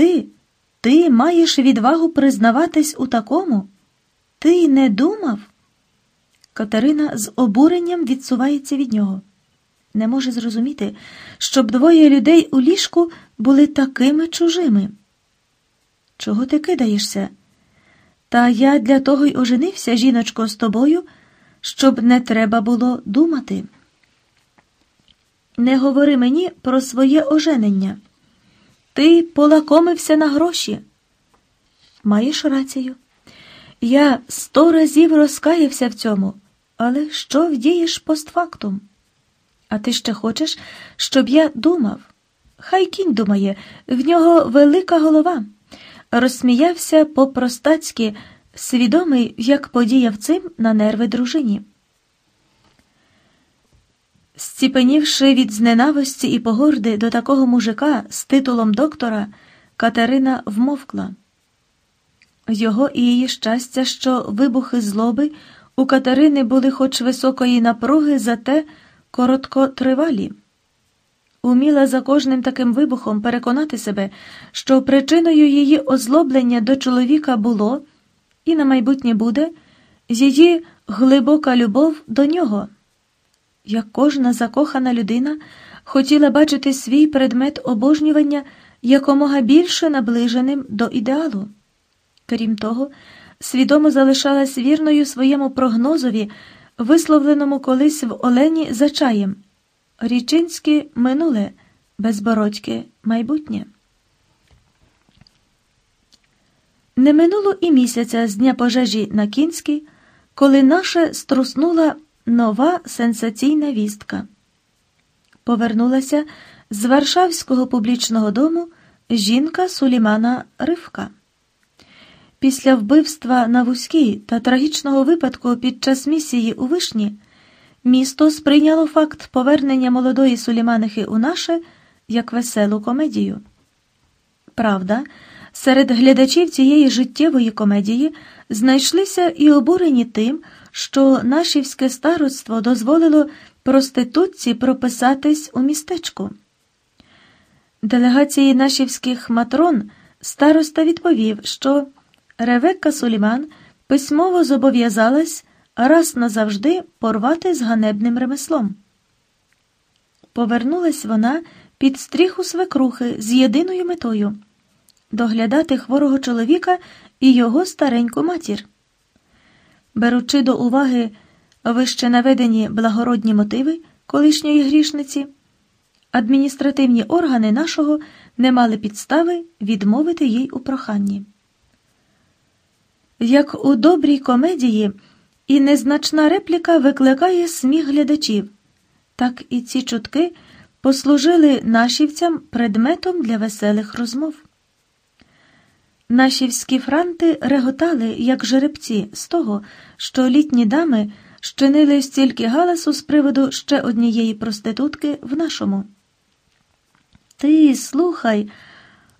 Ти, ти маєш відвагу признаватись у такому? Ти не думав? Катерина з обуренням відсувається від нього. Не може зрозуміти, щоб двоє людей у ліжку були такими чужими. Чого ти кидаєшся? Та я для того й оженився, жіночко, з тобою, щоб не треба було думати. Не говори мені про своє оженення. Ти полакомився на гроші. Маєш рацію. Я сто разів розкаявся в цьому, але що вдієш постфактум? А ти ще хочеш, щоб я думав? Хай кінь думає, в нього велика голова. Розсміявся по-простацьки, свідомий, як подіяв цим на нерви дружині. Зціпенівши від зненависті і погорди до такого мужика з титулом доктора, Катерина вмовкла. Його і її щастя, що вибухи злоби у Катерини були хоч високої напруги, зате короткотривалі. Уміла за кожним таким вибухом переконати себе, що причиною її озлоблення до чоловіка було і на майбутнє буде її глибока любов до нього. Як кожна закохана людина хотіла бачити свій предмет обожнювання якомога більше наближеним до ідеалу. Крім того, свідомо залишалась вірною своєму прогнозові, висловленому колись в Олені за чаєм Річинське минуле, безбородьке майбутнє. Не минуло і місяця з дня пожежі на Кінській, коли наше струснула нова сенсаційна вістка. Повернулася з Варшавського публічного дому жінка Сулімана Ривка. Після вбивства на Вузькій та трагічного випадку під час місії у Вишні місто сприйняло факт повернення молодої Суліманихи у наше як веселу комедію. Правда, серед глядачів цієї життєвої комедії знайшлися і обурені тим, що нашівське староство дозволило проститутці прописатись у містечку. Делегації нашівських матрон староста відповів, що Ревекка Суліман письмово зобов'язалась раз назавжди порвати з ганебним ремеслом. Повернулась вона під стріху свекрухи з єдиною метою доглядати хворого чоловіка і його стареньку матір. Беручи до уваги вище наведені благородні мотиви колишньої грішниці, адміністративні органи нашого не мали підстави відмовити їй у проханні. Як у добрій комедії і незначна репліка викликає сміх глядачів, так і ці чутки послужили нашівцям предметом для веселих розмов. Нашівські франти реготали, як жеребці, з того, що літні дами щинили стільки галасу з приводу ще однієї проститутки в нашому. Ти слухай,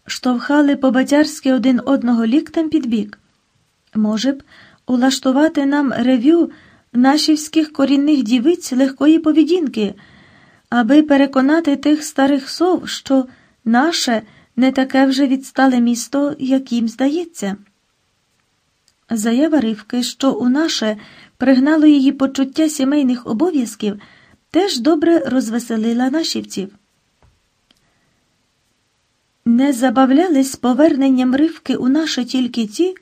штовхали по-батярськи один одного ліктем під бік. Може б, улаштувати нам ревю нашівських корінних дівиць легкої поведінки, аби переконати тих старих сов, що наше не таке вже відстале місто, як їм здається. Заява Ривки, що у наше пригнало її почуття сімейних обов'язків, теж добре розвеселила нашівців. Не забавлялись поверненням Ривки у наше тільки ті,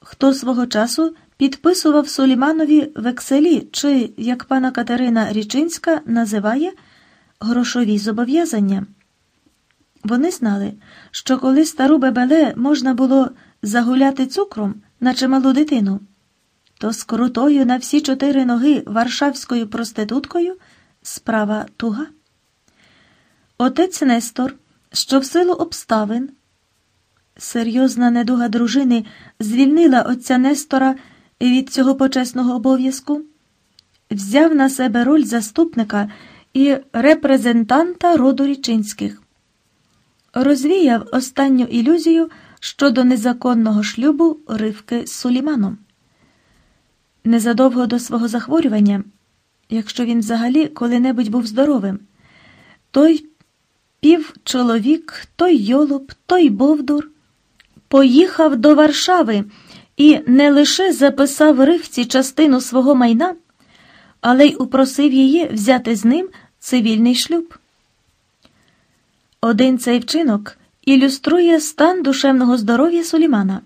хто свого часу підписував Суліманові векселі чи, як пана Катерина Річинська називає, грошові зобов'язання. Вони знали, що коли стару бебеле можна було загуляти цукром, наче малу дитину, то з крутою на всі чотири ноги варшавською проституткою справа туга. Отець Нестор, що в силу обставин, серйозна недуга дружини звільнила отця Нестора від цього почесного обов'язку, взяв на себе роль заступника і репрезентанта роду річинських розвіяв останню ілюзію щодо незаконного шлюбу Ривки з Суліманом. Незадовго до свого захворювання, якщо він взагалі коли-небудь був здоровим, той пів чоловік, той йолоп, той бовдур, поїхав до Варшави і не лише записав ривці частину свого майна, але й упросив її взяти з ним цивільний шлюб. Один цей вчинок ілюструє стан душевного здоров'я Сулімана,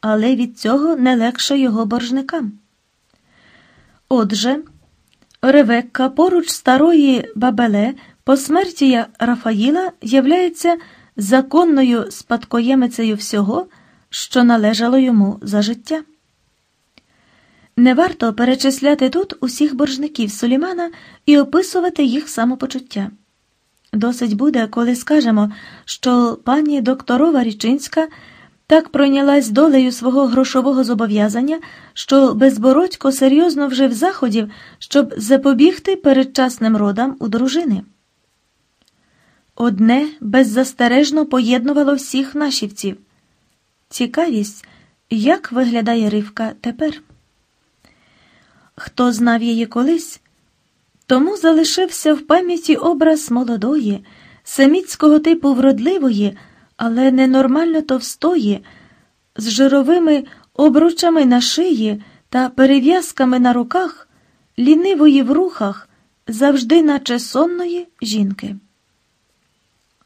але від цього не легше його боржникам. Отже, Ревекка поруч старої Бабеле по смерті Рафаїла являється законною спадкоємицею всього, що належало йому за життя. Не варто перечисляти тут усіх боржників Сулімана і описувати їх самопочуття. Досить буде, коли скажемо, що пані докторова Річинська так пройнялась долею свого грошового зобов'язання, що безбородько серйозно вжив заходів, щоб запобігти передчасним родам у дружини. Одне беззастережно поєднувало всіх нашівців цікавість, як виглядає Ривка тепер. Хто знав її колись, тому залишився в пам'яті образ молодої, семітського типу вродливої, але ненормально товстої, з жировими обручами на шиї та перев'язками на руках, лінивої в рухах, завжди наче сонної жінки.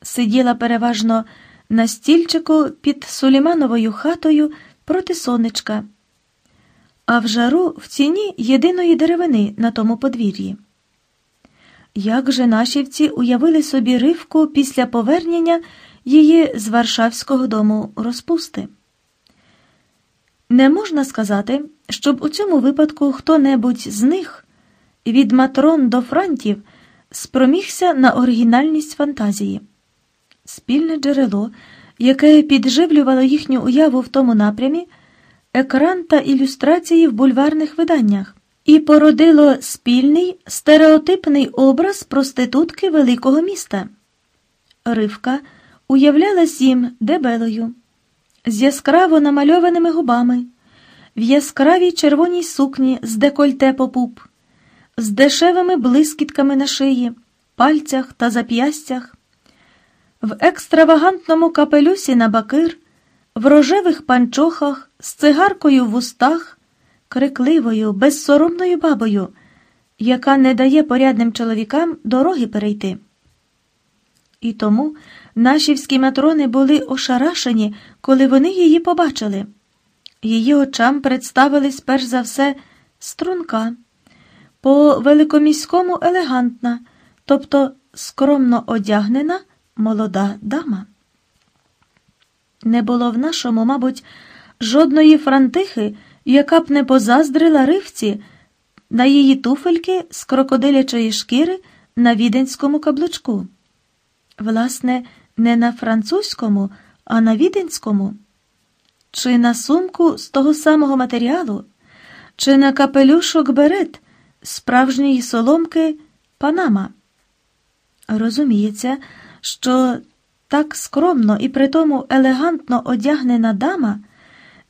Сиділа переважно на стільчику під Сулімановою хатою проти сонечка, а в жару в ціні єдиної деревини на тому подвір'ї. Як же нашівці уявили собі ривку після повернення її з Варшавського дому розпусти? Не можна сказати, щоб у цьому випадку хто-небудь з них, від матрон до франтів, спромігся на оригінальність фантазії. Спільне джерело, яке підживлювало їхню уяву в тому напрямі, екран та ілюстрації в бульварних виданнях і породило спільний стереотипний образ проститутки великого міста. Ривка уявлялась їм дебелою, з яскраво намальованими губами, в яскравій червоній сукні з декольте по пуп, з дешевими блискітками на шиї, пальцях та зап'ястях, в екстравагантному капелюсі на бакир, в рожевих панчохах з цигаркою в устах крикливою, безсоромною бабою, яка не дає порядним чоловікам дороги перейти. І тому нашівські матрони були ошарашені, коли вони її побачили. Її очам представились перш за все струнка, по великоміському елегантна, тобто скромно одягнена молода дама. Не було в нашому, мабуть, жодної франтихи яка б не позаздрила ривці на її туфельки з крокодилячої шкіри на віденському каблучку. Власне, не на французькому, а на віденському, чи на сумку з того самого матеріалу, чи на капелюшок берет справжньої соломки Панама. Розуміється, що так скромно і притому елегантно одягнена дама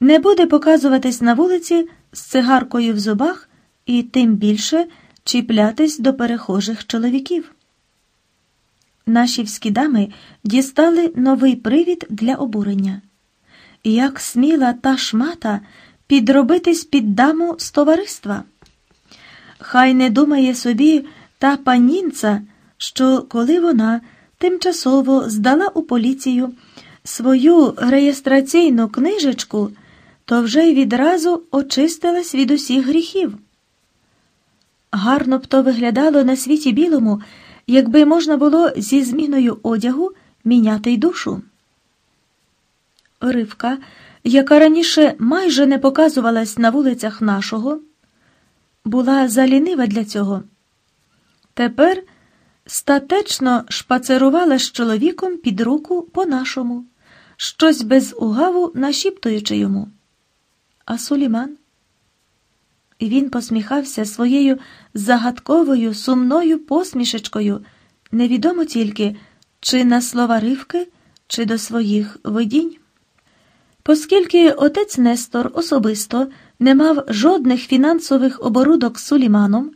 не буде показуватись на вулиці з цигаркою в зубах і тим більше чіплятись до перехожих чоловіків. Нашівські дами дістали новий привід для обурення. Як сміла та шмата підробитись під даму з товариства? Хай не думає собі та панінця, що коли вона тимчасово здала у поліцію свою реєстраційну книжечку то вже й відразу очистилась від усіх гріхів. Гарно б то виглядало на світі білому, якби можна було зі зміною одягу міняти й душу. Ривка, яка раніше майже не показувалась на вулицях нашого, була залінива для цього. Тепер статечно шпацерувала з чоловіком під руку по нашому, щось без угаву нашіптуючи йому. А Суліман? І він посміхався своєю загадковою, сумною посмішечкою, невідомо тільки, чи на слова ривки, чи до своїх видінь. Оскільки отець Нестор особисто не мав жодних фінансових оборудок з Суліманом,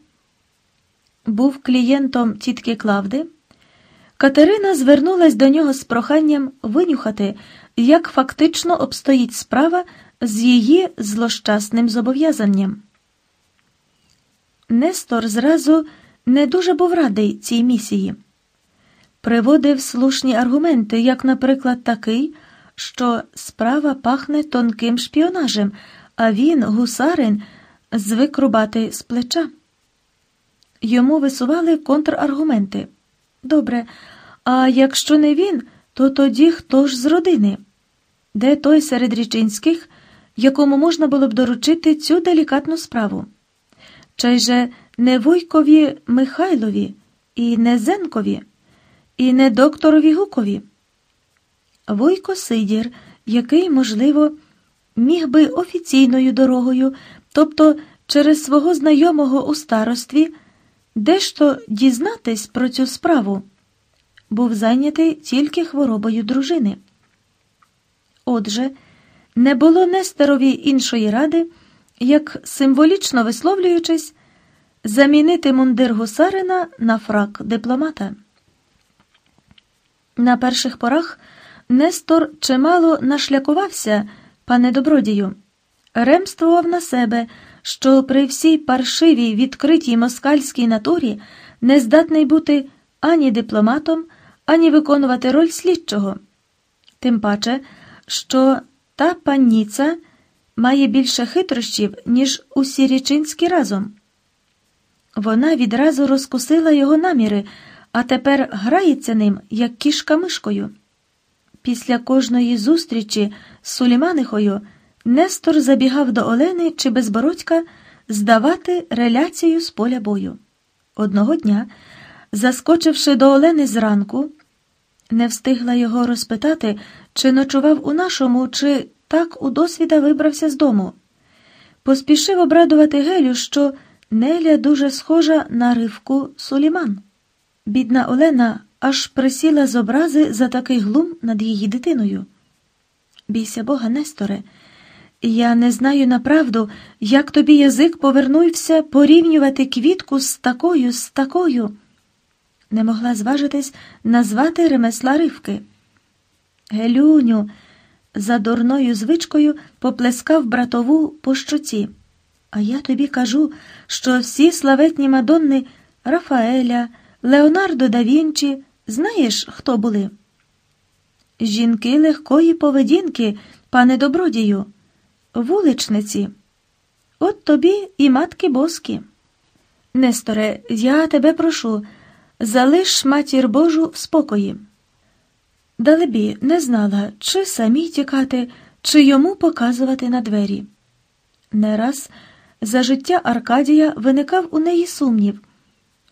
був клієнтом тітки Клавди, Катерина звернулась до нього з проханням винюхати, як фактично обстоїть справа з її злощасним зобов'язанням. Нестор зразу не дуже був радий цій місії. Приводив слушні аргументи, як, наприклад, такий, що справа пахне тонким шпіонажем, а він, гусарин, звик рубати з плеча. Йому висували контраргументи. Добре, а якщо не він, то тоді хто ж з родини? Де той серед річинських, якому можна було б доручити цю делікатну справу? Чай же не Вуйкові Михайлові, і не Зенкові, і не докторові Гукові? Вуйко Сидір, який, можливо, міг би офіційною дорогою, тобто через свого знайомого у старостві, дещо дізнатись про цю справу, був зайнятий тільки хворобою дружини. Отже, не було Нестерові іншої ради, як символічно висловлюючись, замінити мундир гусарина на фрак дипломата. На перших порах Нестор чимало нашлякувався, пане добродію, ремствував на себе, що при всій паршивій відкритій москальській натурі не здатний бути ані дипломатом, ані виконувати роль слідчого. Тим паче, що та панніця має більше хитрощів, ніж усі річинські разом. Вона відразу розкусила його наміри, а тепер грається ним, як кішка мишкою. Після кожної зустрічі з Суліманихою Нестор забігав до Олени чи Безбородька здавати реляцію з поля бою. Одного дня, заскочивши до Олени зранку, не встигла його розпитати, чи ночував у нашому, чи так у досвіда вибрався з дому. Поспішив обрадувати Гелю, що Неля дуже схожа на ривку Суліман. Бідна Олена аж присіла з образи за такий глум над її дитиною. Бійся Бога, Несторе, я не знаю направду, як тобі язик повернувся порівнювати квітку з такою, з такою. Не могла зважитись назвати ремесла ривки. Гелюню, за дурною звичкою поплескав братову по щоці. А я тобі кажу, що всі славетні мадонни Рафаеля, Леонардо да Вінчі, знаєш, хто були? Жінки легкої поведінки, пане добродію, вуличниці. От тобі і матки боски. Несторе, я тебе прошу, залиш матір Божу в спокої. Далебі не знала, чи самій тікати, чи йому показувати на двері. Не раз за життя Аркадія виникав у неї сумнів,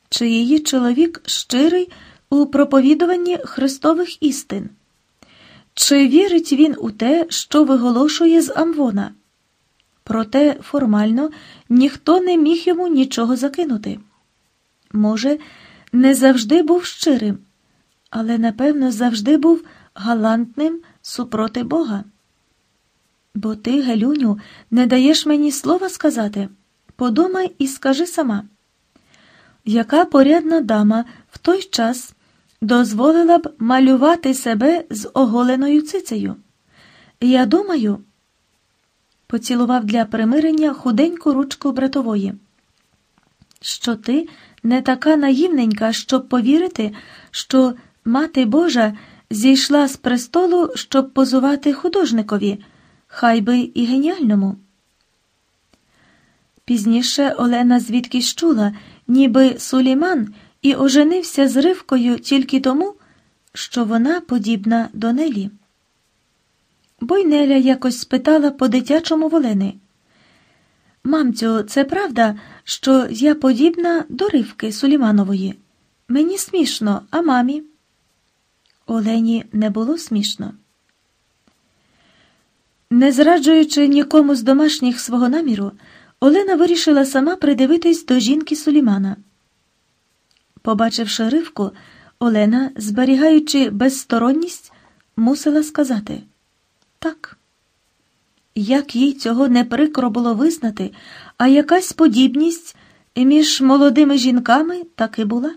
чи її чоловік щирий у проповідуванні Христових істин, чи вірить він у те, що виголошує з Амвона. Проте формально ніхто не міг йому нічого закинути. Може, не завжди був щирим, але напевно завжди був галантним супроти Бога. Бо ти, Гелюню, не даєш мені слова сказати. Подумай і скажи сама, яка порядна дама в той час дозволила б малювати себе з оголеною цицею? Я думаю, поцілував для примирення худеньку ручку братової, що ти не така наївненька, щоб повірити, що мати Божа зійшла з престолу, щоб позувати художникові хай би і геніальному. Пізніше Олена звідкись чула, ніби Суліман і оженився з Ривкою тільки тому, що вона подібна до Нелі. Бойнеля якось спитала по дитячому волени. Мамцю, це правда, що я подібна до Ривки Суліманової? Мені смішно, а мамі? Олені не було смішно. Не зраджуючи нікому з домашніх свого наміру, Олена вирішила сама придивитись до жінки Сулімана. Побачивши ривку, Олена, зберігаючи безсторонність, мусила сказати так. Як їй цього не прикро було визнати, а якась подібність між молодими жінками таки була.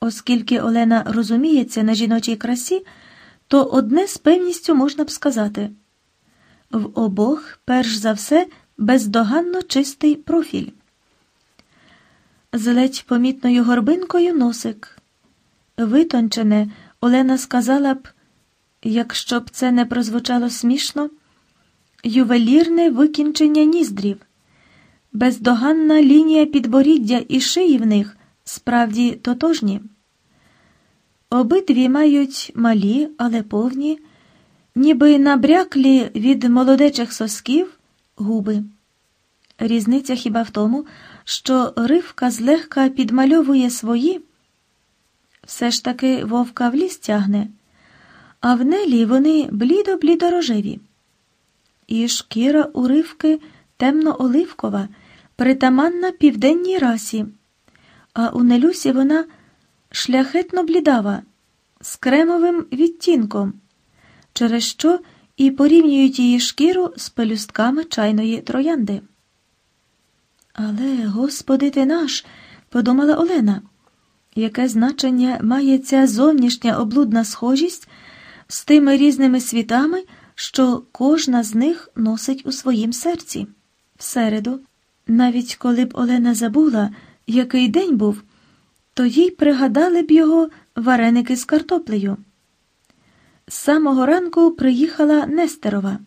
Оскільки Олена розуміється на жіночій красі, то одне з певністю можна б сказати в обох, перш за все, бездоганно чистий профіль. З ледь помітною горбинкою носик. Витончене, Олена сказала б, якщо б це не прозвучало смішно, ювелірне викінчення ніздрів, бездоганна лінія підборіддя і шиї в них справді тотожні. Обидві мають малі, але повні, ніби набряклі від молодечих сосків губи. Різниця хіба в тому, що ривка злегка підмальовує свої, все ж таки вовка в ліс тягне, а в нелі вони блідо-блідо рожеві. І шкіра у ривки темно-оливкова, притаманна південній расі, а у нелюсі вона шляхетно блідава, з кремовим відтінком, через що і порівнюють її шкіру з пелюстками чайної троянди. Але, Господи ти наш, подумала Олена, яке значення має ця зовнішня облудна схожість з тими різними світами, що кожна з них носить у своїм серці. Всереду, навіть коли б Олена забула, який день був, то їй пригадали б його вареники з картоплею. З самого ранку приїхала Нестерова.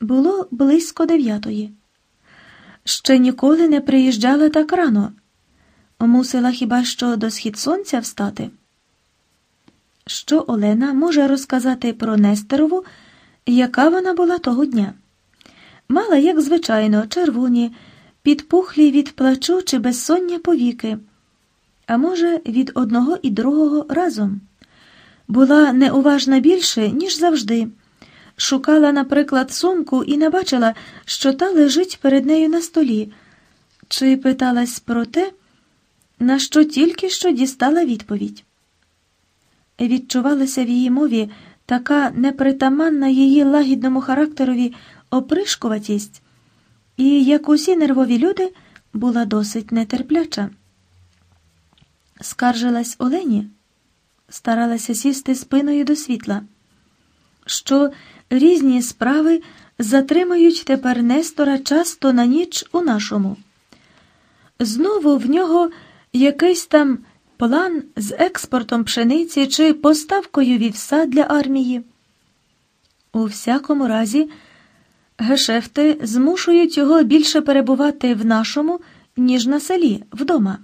Було близько дев'ятої. Ще ніколи не приїжджала так рано. Мусила хіба що до схід сонця встати. Що Олена може розказати про Нестерову, яка вона була того дня? Мала, як звичайно, червоні, підпухлі від плачу чи безсоння повіки, а може, від одного і другого разом. Була неуважна більше, ніж завжди. Шукала, наприклад, сумку і не бачила, що та лежить перед нею на столі, чи питалась про те, на що тільки що дістала відповідь. Відчувалася в її мові така непритаманна її лагідному характерові опришкуватість, і, як усі нервові люди, була досить нетерпляча. Скаржилась Олені, старалася сісти спиною до світла, що різні справи затримують тепер Нестора часто на ніч у нашому. Знову в нього якийсь там план з експортом пшениці чи поставкою вівса для армії. У всякому разі, гешефти змушують його більше перебувати в нашому, ніж на селі, вдома.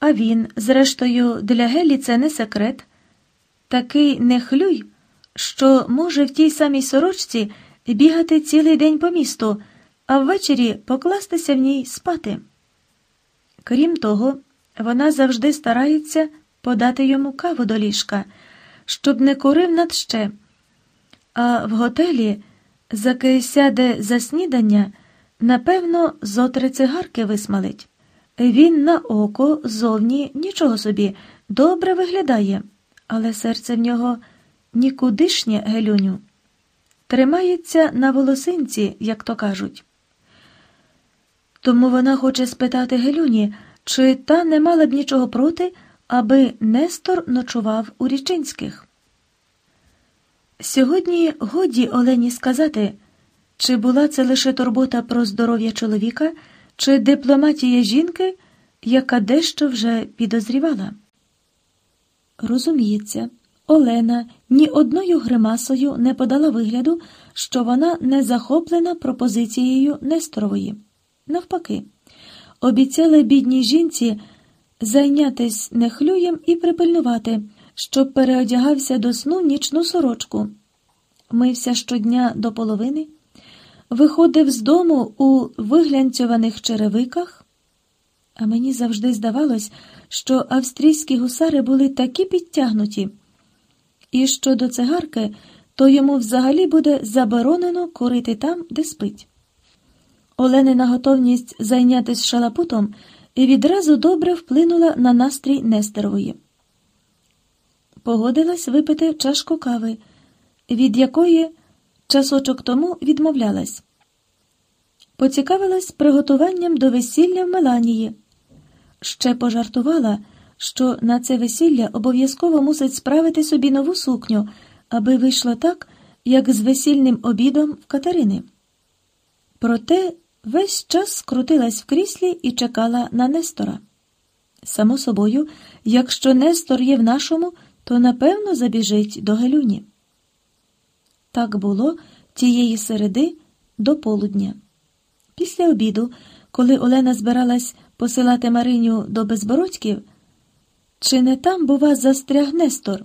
А він, зрештою, для Гелі це не секрет, такий нехлюй, що може в тій самій сорочці бігати цілий день по місту, а ввечері покластися в ній спати. Крім того, вона завжди старається подати йому каву до ліжка, щоб не курив над ще. А в готелі, заки сяде за снідання, напевно, зо три цигарки висмалить. Він на око зовні нічого собі добре виглядає, але серце в нього нікудишнє гелюню. Тримається на волосинці, як то кажуть. Тому вона хоче спитати Гелюні, чи та не мала б нічого проти, аби Нестор ночував у Річинських. Сьогодні годі Олені сказати, чи була це лише турбота про здоров'я чоловіка, чи дипломатія жінки, яка дещо вже підозрівала. Розуміється, Олена ні одною гримасою не подала вигляду, що вона не захоплена пропозицією Несторової. Навпаки, обіцяли бідній жінці зайнятись нехлюєм і припильнувати, щоб переодягався до сну нічну сорочку. Мився щодня до половини, виходив з дому у виглянцьованих черевиках. А мені завжди здавалось, що австрійські гусари були такі підтягнуті, і що до цигарки, то йому взагалі буде заборонено курити там, де спить. Оленина готовність зайнятися шалапутом відразу добре вплинула на настрій Нестерової. Погодилась випити чашку кави, від якої часочок тому відмовлялась. Поцікавилась приготуванням до весілля в Меланії. Ще пожартувала, що на це весілля обов'язково мусить справити собі нову сукню, аби вийшло так, як з весільним обідом в Катерини. Проте весь час скрутилась в кріслі і чекала на Нестора. Само собою, якщо Нестор є в нашому, то напевно забіжить до Гелюні. Так було тієї середи до полудня. Після обіду, коли Олена збиралась посилати Мариню до безбородьків, чи не там, бува, застряг Нестор?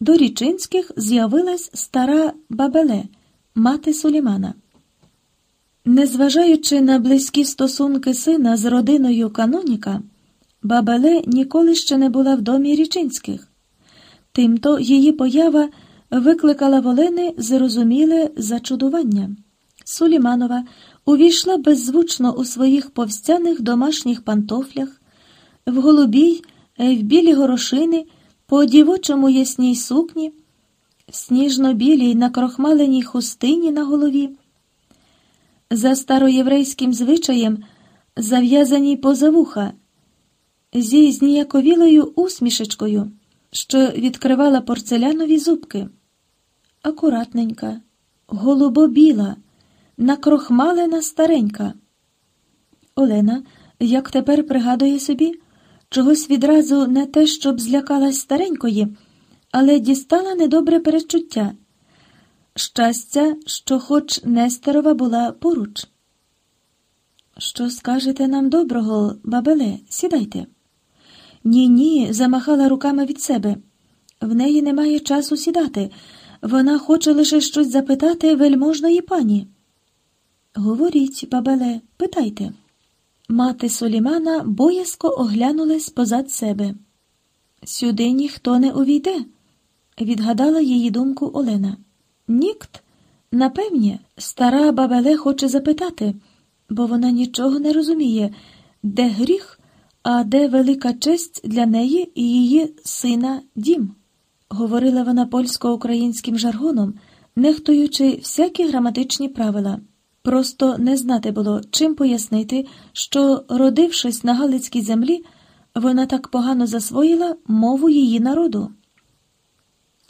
До Річинських з'явилась стара Бабеле, мати Сулімана. Незважаючи на близькі стосунки сина з родиною Каноніка, Бабеле ніколи ще не була в домі Річинських. Тимто її поява викликала в Олени зрозуміле зачудування. Суліманова увійшла беззвучно у своїх повстяних домашніх пантофлях, в голубій, в білі горошини, по дівочому ясній сукні, в сніжно-білій накрохмаленій хустині на голові. За староєврейським звичаєм зав'язаній поза вуха, зі зніяковілою усмішечкою, що відкривала порцелянові зубки. Акуратненька, голубобіла, накрохмалена старенька. Олена, як тепер пригадує собі, чогось відразу не те, щоб злякалась старенької, але дістала недобре перечуття. Щастя, що хоч Нестерова була поруч. Що скажете нам доброго, бабеле, сідайте. Ні, ні, замахала руками від себе. В неї немає часу сідати. Вона хоче лише щось запитати вельможної пані. Говоріть, бабеле, питайте. Мати Солімана боязко оглянулась позад себе. Сюди ніхто не увійде, відгадала її думку Олена. Нікт, напевне, стара бабеле хоче запитати, бо вона нічого не розуміє, де гріх, а де велика честь для неї і її сина дім. Говорила вона польсько-українським жаргоном, нехтуючи всякі граматичні правила. Просто не знати було, чим пояснити, що, родившись на Галицькій землі, вона так погано засвоїла мову її народу.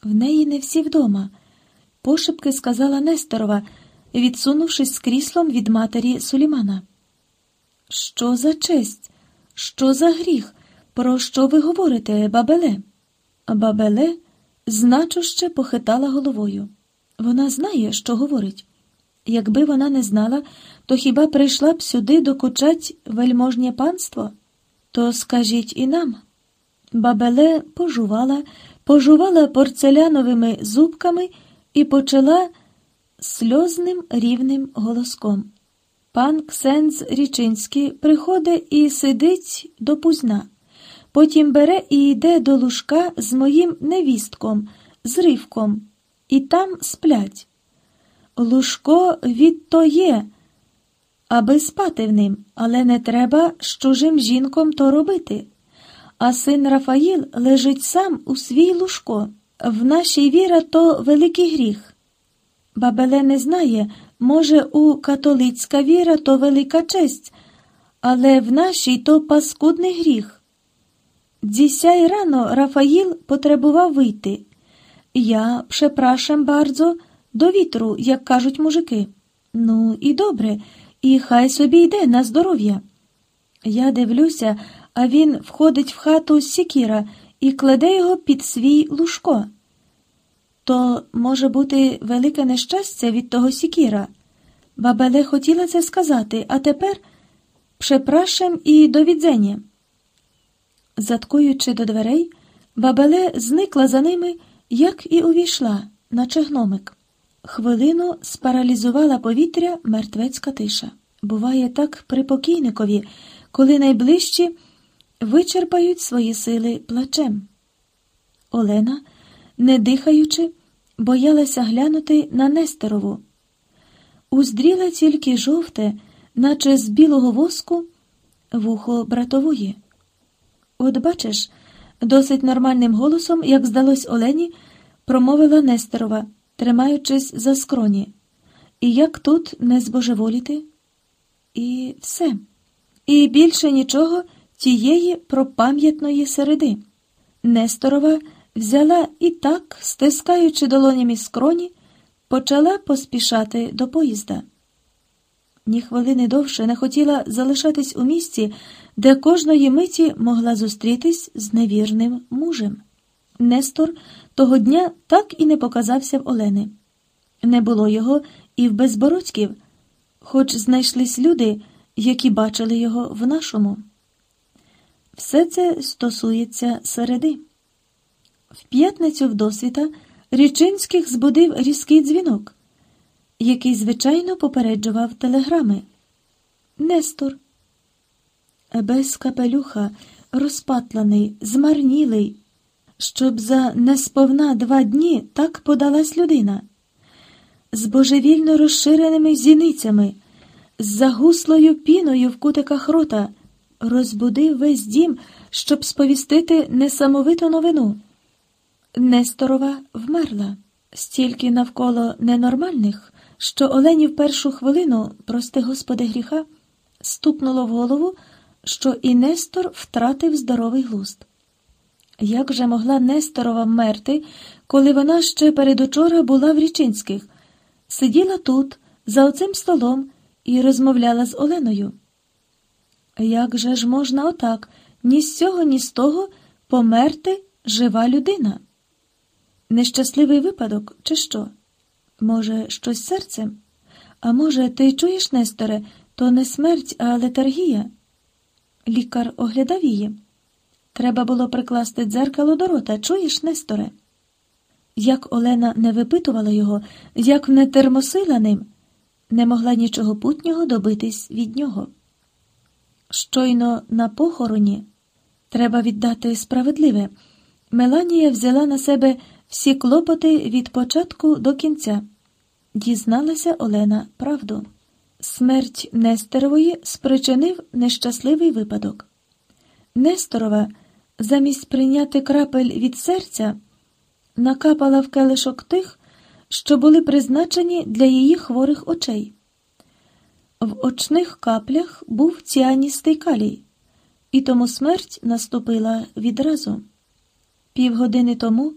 В неї не всі вдома, пошепки сказала Несторова, відсунувшись з кріслом від матері Сулімана. Що за честь? Що за гріх? Про що ви говорите, бабеле? Бабеле значуще похитала головою. Вона знає, що говорить. Якби вона не знала, то хіба прийшла б сюди докучать вельможнє панство? То скажіть і нам. Бабеле пожувала, пожувала порцеляновими зубками і почала сльозним рівним голоском. Пан Ксенз Річинський приходить і сидить допузна. Потім бере і йде до лужка з моїм невістком, з ривком, і там сплять. Лужко відто є, аби спати в ним, але не треба з чужим жінком то робити. А син Рафаїл лежить сам у свій лужко. В нашій віра то великий гріх. Бабеле не знає, може, у католицька віра то велика честь, але в нашій то паскудний гріх. Дзісяй рано Рафаїл потребував вийти. Я, препрашам бардзо, до вітру, як кажуть мужики. Ну, і добре, і хай собі йде на здоров'я. Я дивлюся, а він входить в хату з Сікіра і кладе його під свій лужко. То може бути велике нещастя від того Сікіра. Бабеле хотіла це сказати, а тепер препрашем і до відзення. Заткуючи до дверей, бабеле зникла за ними, як і увійшла, наче гномик. Хвилину спаралізувала повітря мертвецька тиша. Буває так при покійникові, коли найближчі вичерпають свої сили плачем. Олена, не дихаючи, боялася глянути на Нестерову. Уздріла тільки жовте, наче з білого воску, вухо братової. От бачиш, досить нормальним голосом, як здалось Олені, промовила Нестерова, тримаючись за скроні. І як тут не збожеволіти? І все. І більше нічого, тієї пропам'ятної середи. Несторова взяла і так, стискаючи долонями скроні, почала поспішати до поїзда. Ні хвилини довше не хотіла залишатись у місці, де кожної миті могла зустрітись з невірним мужем. Нестор того дня так і не показався в Олени. Не було його і в безбородьків, хоч знайшлись люди, які бачили його в нашому. Все це стосується середи. В п'ятницю вдосвіта Річинських збудив різкий дзвінок, який, звичайно, попереджував телеграми. Нестор. Без капелюха, розпатланий, змарнілий, щоб за несповна два дні так подалась людина, з божевільно розширеними зіницями, з загуслою піною в кутиках рота, розбудив весь дім, щоб сповістити несамовиту новину. Несторова вмерла, стільки навколо ненормальних, що Олені в першу хвилину, прости Господи гріха, стукнуло в голову, що і Нестор втратив здоровий глузд. Як же могла Несторова вмерти, коли вона ще передучора була в Річинських, сиділа тут, за оцим столом, і розмовляла з Оленою? Як же ж можна отак, ні з цього, ні з того померти жива людина? Нещасливий випадок, чи що? Може, щось серцем? А може, ти чуєш, Несторе, то не смерть, а летаргія? Лікар оглядав її. Треба було прикласти дзеркало до рота, чуєш, Несторе? Як Олена не випитувала його, як не термосила ним, не могла нічого путнього добитись від нього. Щойно на похороні треба віддати справедливе. Меланія взяла на себе всі клопоти від початку до кінця. Дізналася Олена правду. Смерть Нестерової спричинив нещасливий випадок. Несторова, замість прийняти крапель від серця, накапала в келишок тих, що були призначені для її хворих очей. В очних каплях був ціаністий калій, і тому смерть наступила відразу. Півгодини тому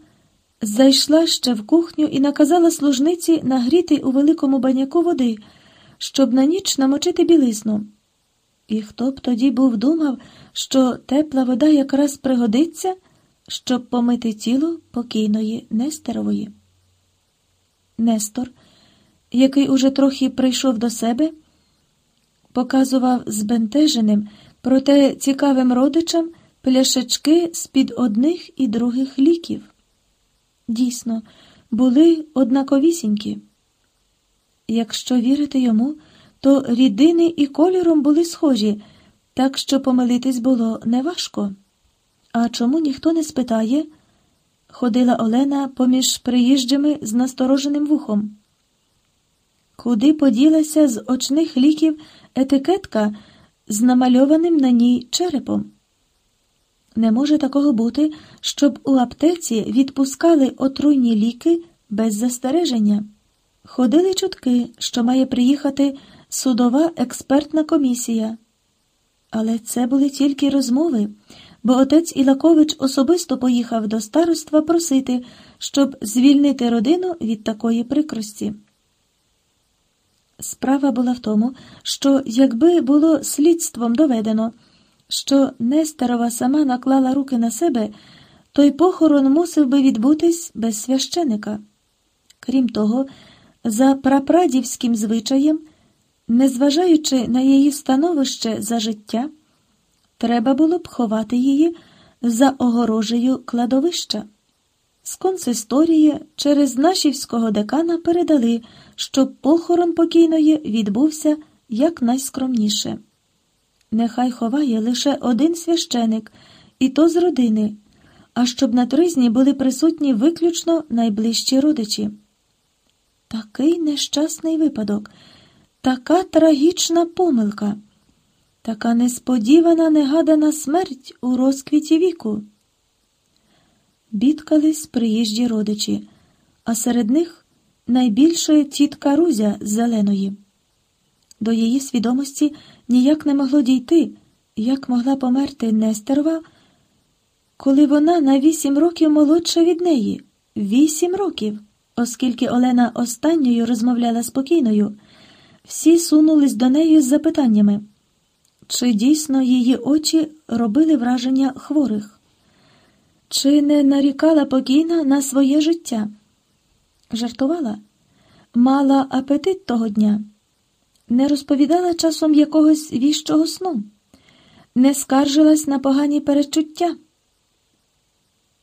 зайшла ще в кухню і наказала служниці нагріти у великому баняку води, щоб на ніч намочити білизну. І хто б тоді був думав, що тепла вода якраз пригодиться, щоб помити тіло покійної Нестерової. Нестор, який уже трохи прийшов до себе, показував збентеженим, проте цікавим родичам пляшечки з-під одних і других ліків. Дійсно, були однаковісінькі. Якщо вірити йому, то рідини і кольором були схожі, так що помилитись було неважко. А чому ніхто не спитає? Ходила Олена поміж приїжджими з настороженим вухом. Куди поділася з очних ліків етикетка з намальованим на ній черепом? Не може такого бути, щоб у аптеці відпускали отруйні ліки без застереження. Ходили чутки, що має приїхати судова експертна комісія. Але це були тільки розмови, бо отець Ілакович особисто поїхав до староства просити, щоб звільнити родину від такої прикрості. Справа була в тому, що якби було слідством доведено, що Нестерова сама наклала руки на себе, той похорон мусив би відбутись без священика. Крім того, за прапрадівським звичаєм, незважаючи на її становище за життя, треба було б ховати її за огорожею кладовища. З консисторії через нашівського декана передали, щоб похорон покійної відбувся якнайскромніше. Нехай ховає лише один священик, і то з родини, а щоб на тризні були присутні виключно найближчі родичі. Такий нещасний випадок, така трагічна помилка, така несподівана негадана смерть у розквіті віку. Бідкались приїжджі родичі, а серед них найбільше тітка Рузя з зеленої. До її свідомості ніяк не могло дійти, як могла померти Нестерова, коли вона на вісім років молодша від неї. Вісім років. Оскільки Олена останньою розмовляла спокійною, всі сунулись до неї з запитаннями, чи дійсно її очі робили враження хворих, чи не нарікала покійна на своє життя? Жартувала, мала апетит того дня, не розповідала часом якогось віщого сну, не скаржилась на погані перечуття.